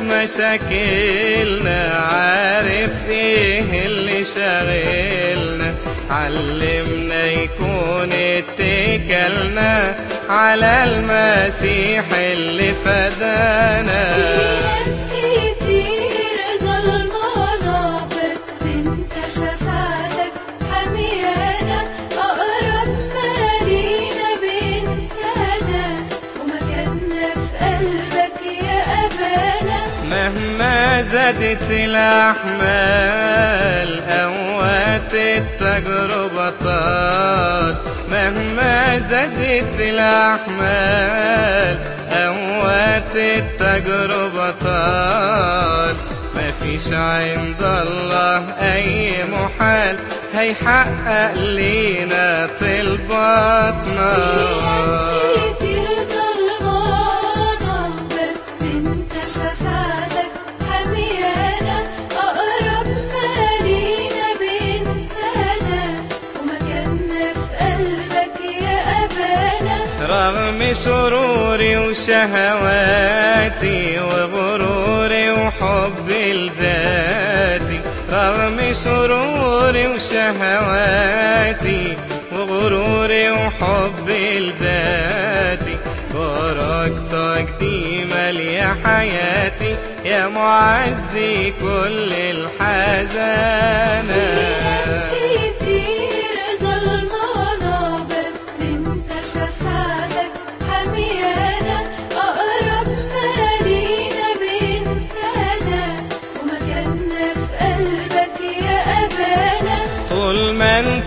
مشاكلنا عارف إيه اللي شاغلنا. علمنا يكون اتكلنا على المسيح اللي فدانا. في قلبك مهما زادت الأحمال أوقات التجربة طال مهما زادت الأحمال أوقات التجربة طال مفيش عند الله أي محال هيحقق لينا طلباتنا رغم شروري وشهواتي وغروري وحبي لذاتي رغم شروري وشهواتي وغروري وحبي لذاتي بركتك دي مالية حياتي يا معزي كل الحزانات.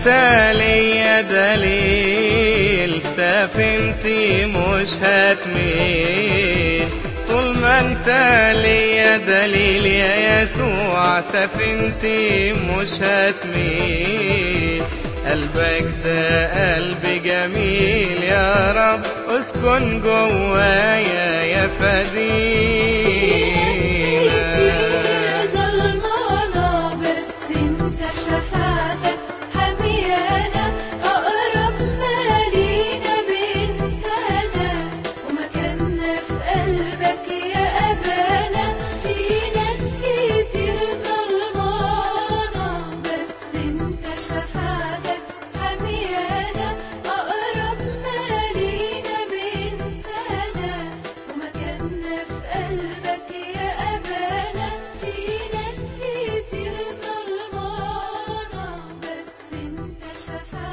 انت ليا دليل سفينتي مش هتميل. طول ما انت ليا دليل يا يسوع سفينتي مش هتميل. قلبك ده قلب جميل يا رب اسكن جوايا يا فديل. Schiffe